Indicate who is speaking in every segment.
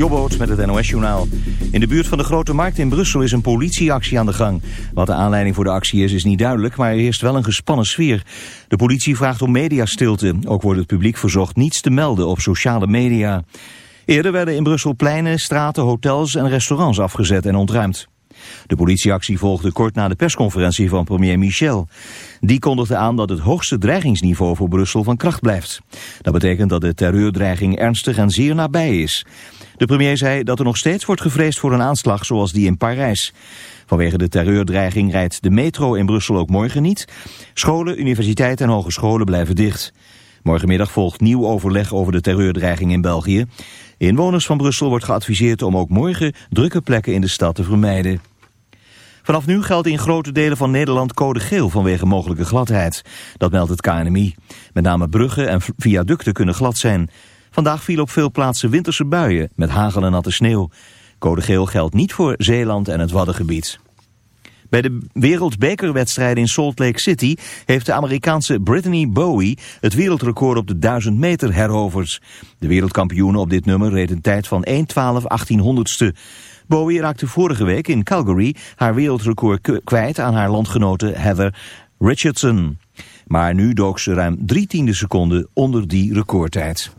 Speaker 1: Jobboot met het NOS-journaal. In de buurt van de Grote Markt in Brussel is een politieactie aan de gang. Wat de aanleiding voor de actie is, is niet duidelijk, maar er heerst wel een gespannen sfeer. De politie vraagt om mediastilte. Ook wordt het publiek verzocht niets te melden op sociale media. Eerder werden in Brussel pleinen, straten, hotels en restaurants afgezet en ontruimd. De politieactie volgde kort na de persconferentie van premier Michel. Die kondigde aan dat het hoogste dreigingsniveau voor Brussel van kracht blijft. Dat betekent dat de terreurdreiging ernstig en zeer nabij is. De premier zei dat er nog steeds wordt gevreesd voor een aanslag zoals die in Parijs. Vanwege de terreurdreiging rijdt de metro in Brussel ook morgen niet. Scholen, universiteiten en hogescholen blijven dicht. Morgenmiddag volgt nieuw overleg over de terreurdreiging in België. Inwoners van Brussel wordt geadviseerd om ook morgen drukke plekken in de stad te vermijden. Vanaf nu geldt in grote delen van Nederland code geel vanwege mogelijke gladheid. Dat meldt het KNMI. Met name bruggen en viaducten kunnen glad zijn. Vandaag viel op veel plaatsen winterse buien met hagel en natte sneeuw. Code geel geldt niet voor Zeeland en het Waddengebied. Bij de wereldbekerwedstrijd in Salt Lake City heeft de Amerikaanse Brittany Bowie het wereldrecord op de 1000 meter heroverd. De wereldkampioene op dit nummer reed een tijd van 1.12.1800ste. Bowie raakte vorige week in Calgary haar wereldrecord kwijt aan haar landgenote Heather Richardson. Maar nu dook ze ruim drie tiende seconden onder die recordtijd.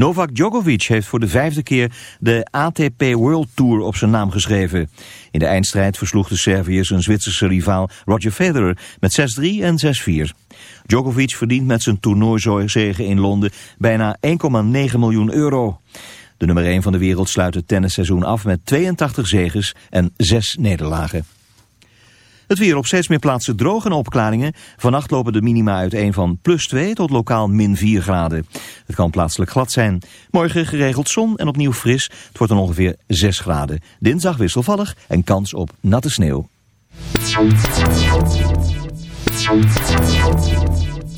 Speaker 1: Novak Djokovic heeft voor de vijfde keer de ATP World Tour op zijn naam geschreven. In de eindstrijd versloeg de Serviër zijn Zwitserse rivaal Roger Federer met 6-3 en 6-4. Djokovic verdient met zijn toernooizege in Londen bijna 1,9 miljoen euro. De nummer 1 van de wereld sluit het tennisseizoen af met 82 zegens en 6 nederlagen. Het weer op steeds meer plaatsen droog en opklaringen. Vannacht lopen de minima uiteen van plus 2 tot lokaal min 4 graden. Het kan plaatselijk glad zijn. Morgen geregeld zon en opnieuw fris. Het wordt dan ongeveer 6 graden. Dinsdag wisselvallig en kans op natte sneeuw.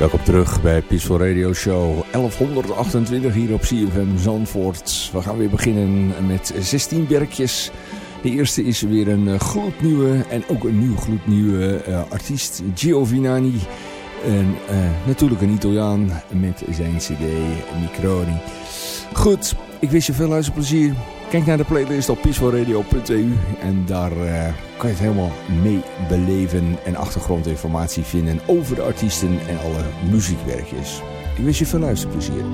Speaker 2: Welkom terug bij Peaceful Radio Show 1128 hier op CFM Zandvoort. We gaan weer beginnen met 16 werkjes. De eerste is weer een uh, gloednieuwe en ook een nieuw gloednieuwe uh, artiest, Giovanni. En uh, natuurlijk een Italiaan met zijn cd Microni. Goed, ik wens je veel luisterplezier. Kijk naar de playlist op peacefulradio.eu en daar uh, kan je het helemaal mee beleven en achtergrondinformatie vinden over de artiesten en alle muziekwerkjes. Ik wens je veel luisterplezier.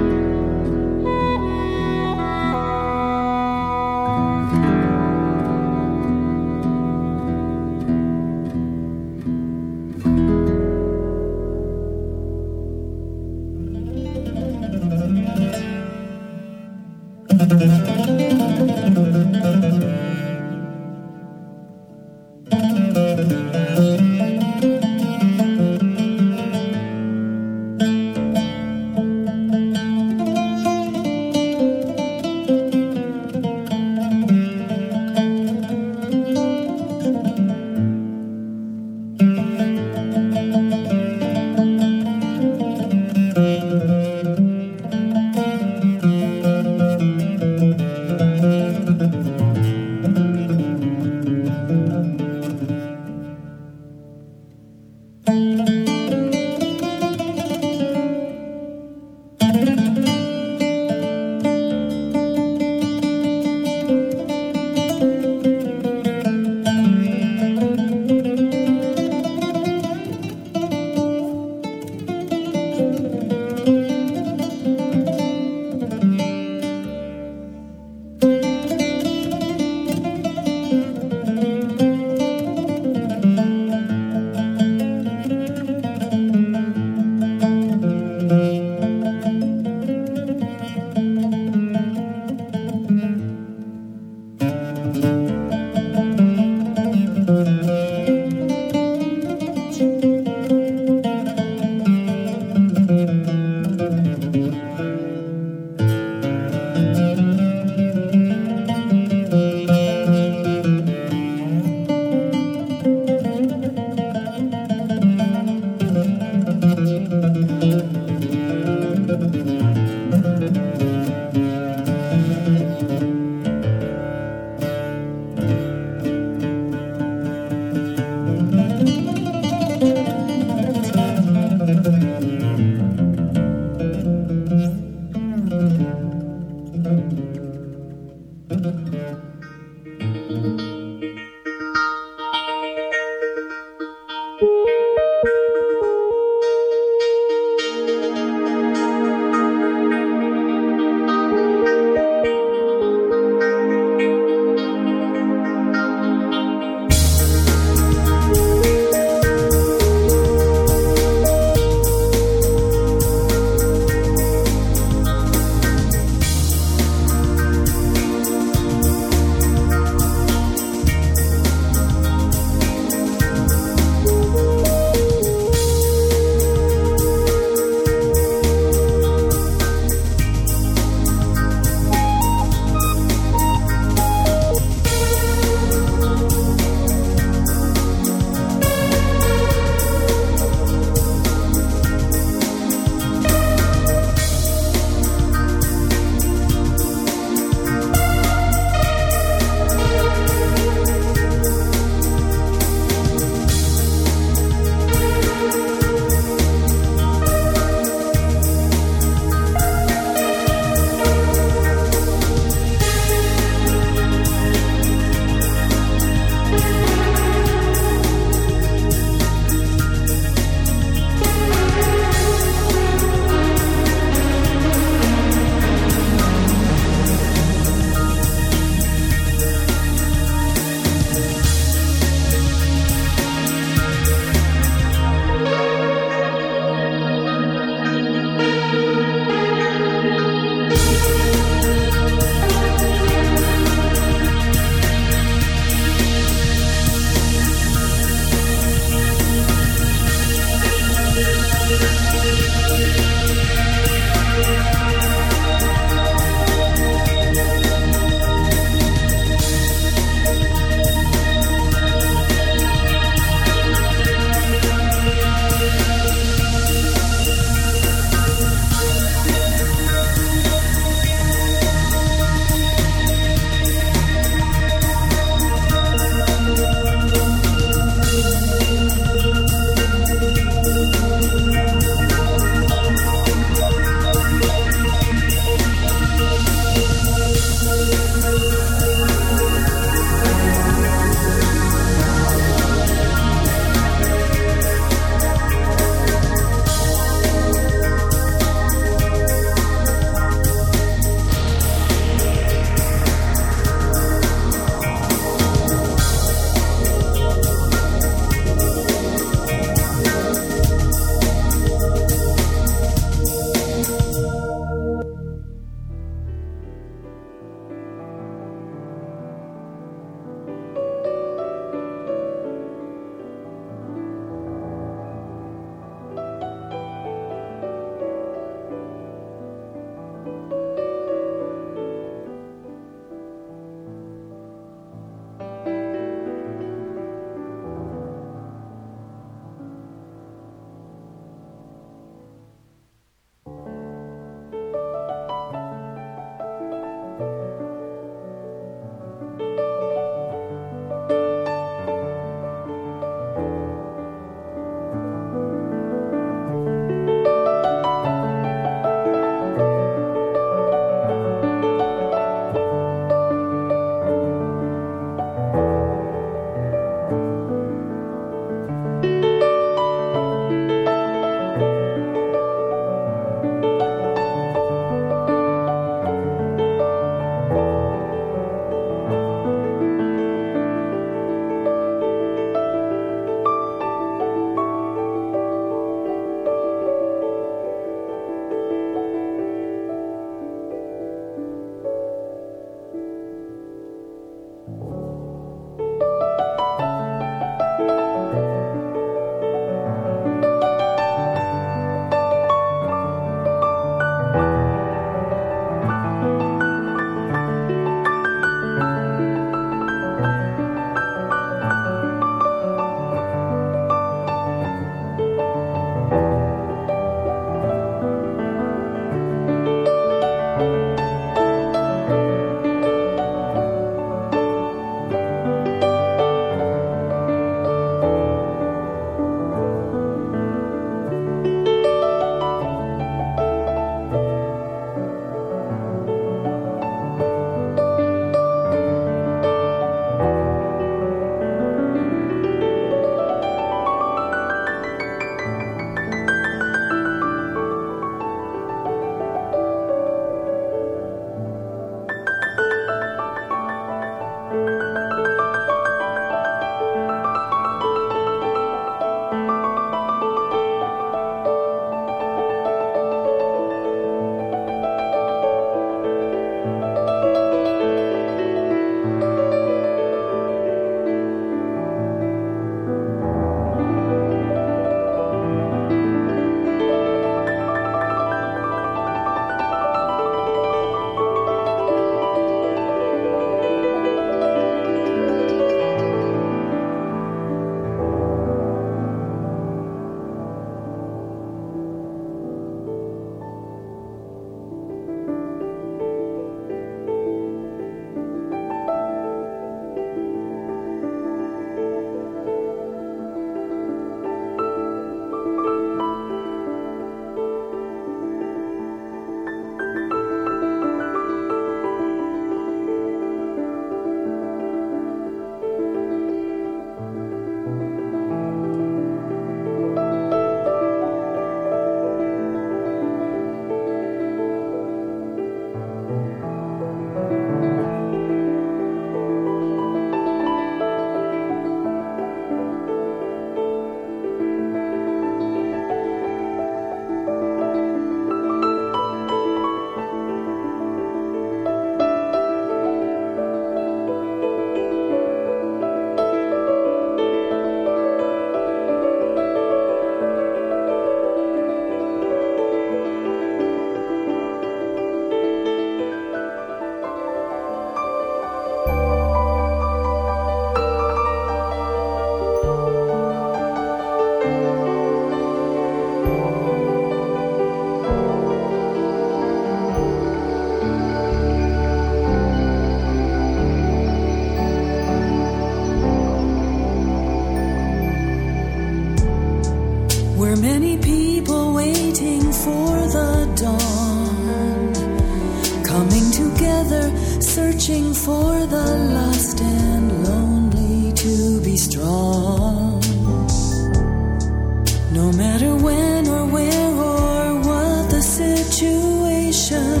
Speaker 3: No matter when or where or what the situation,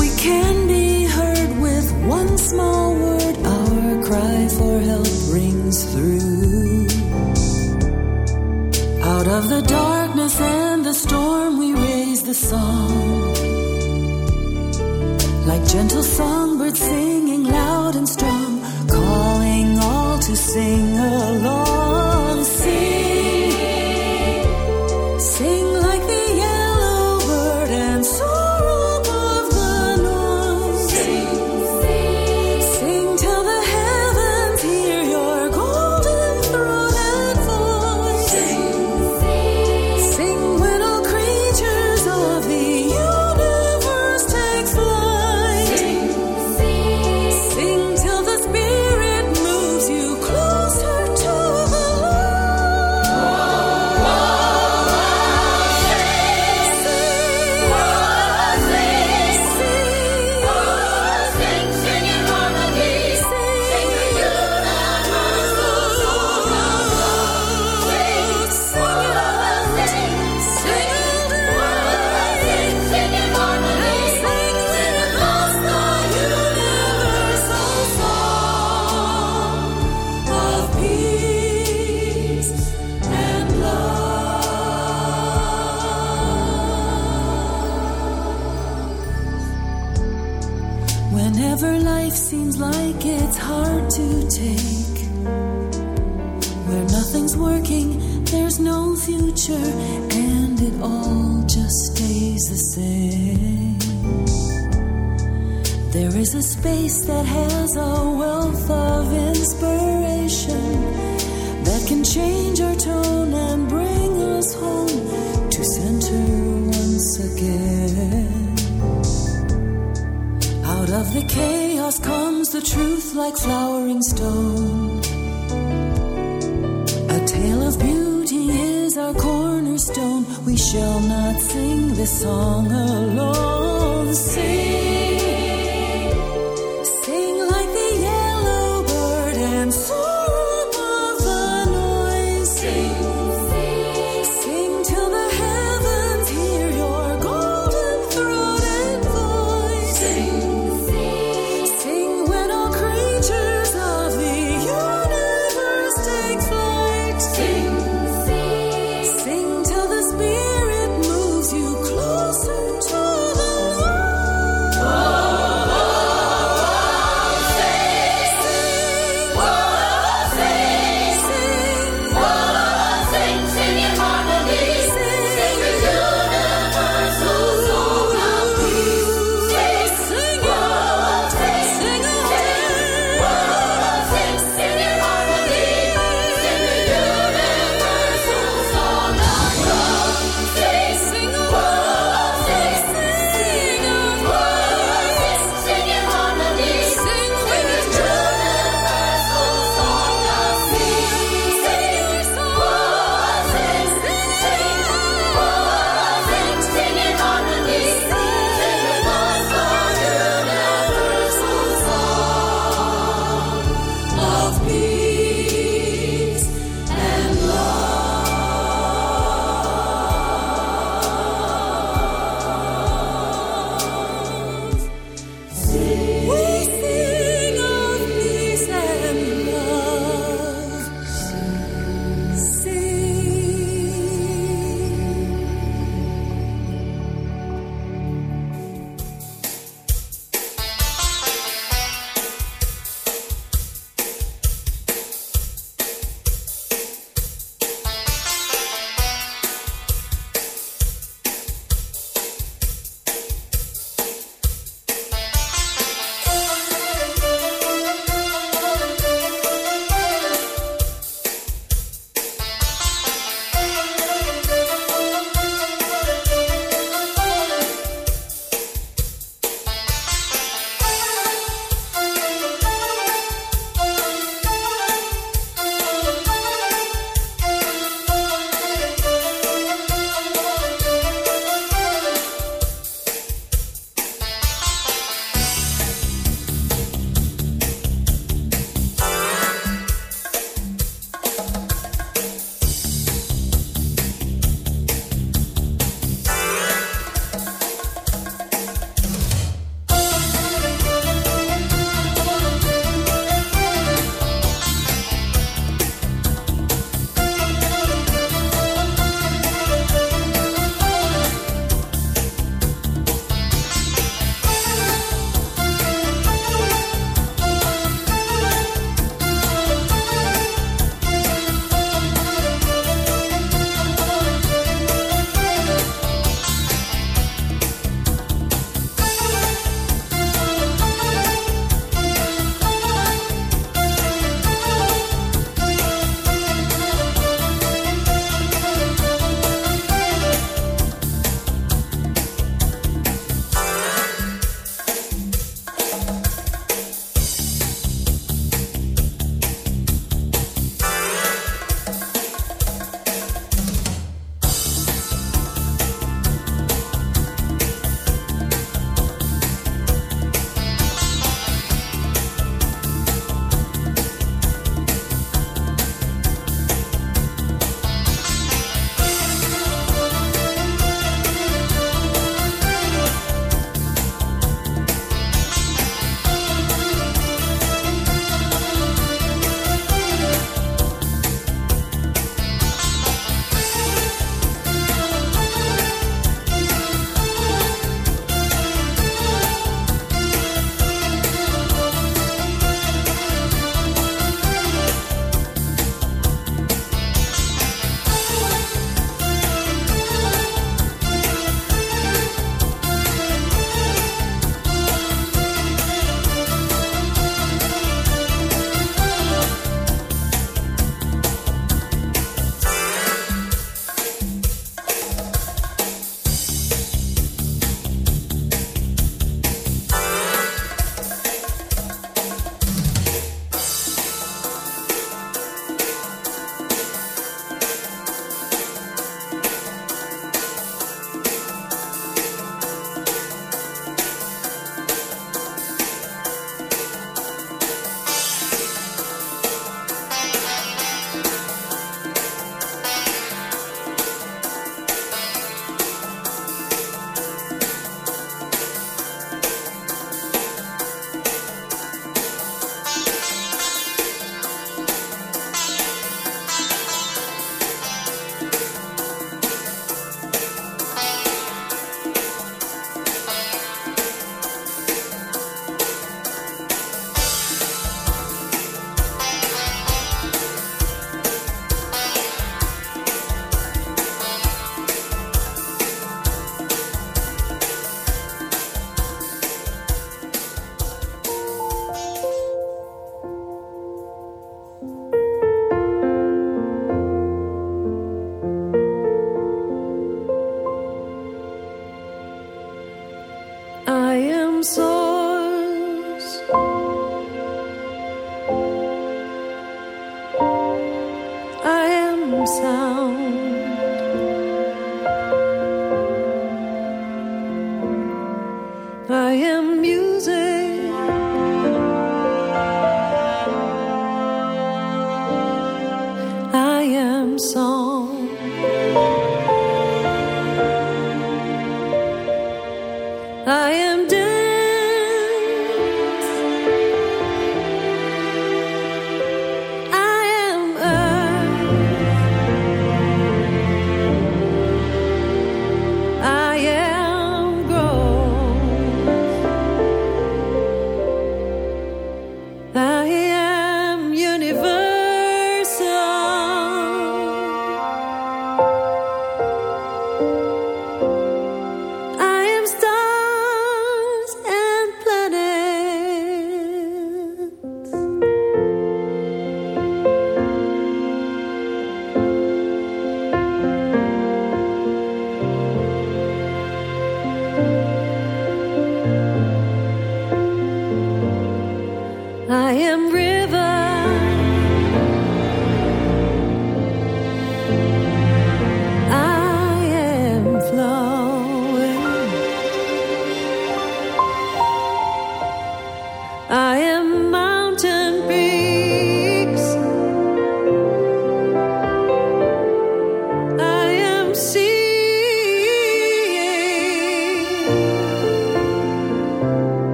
Speaker 3: we can be heard with one small word. Our cry for help rings through. Out of the darkness and the storm, we raise the song. Like gentle songbirds singing loud and strong, calling all to sing along. There is a space that has a wealth of inspiration that can change our tone and bring us home to center once again. Out of the chaos comes the truth like flowering stone. A tale of beauty is our cornerstone. We shall not sing this song alone. Sing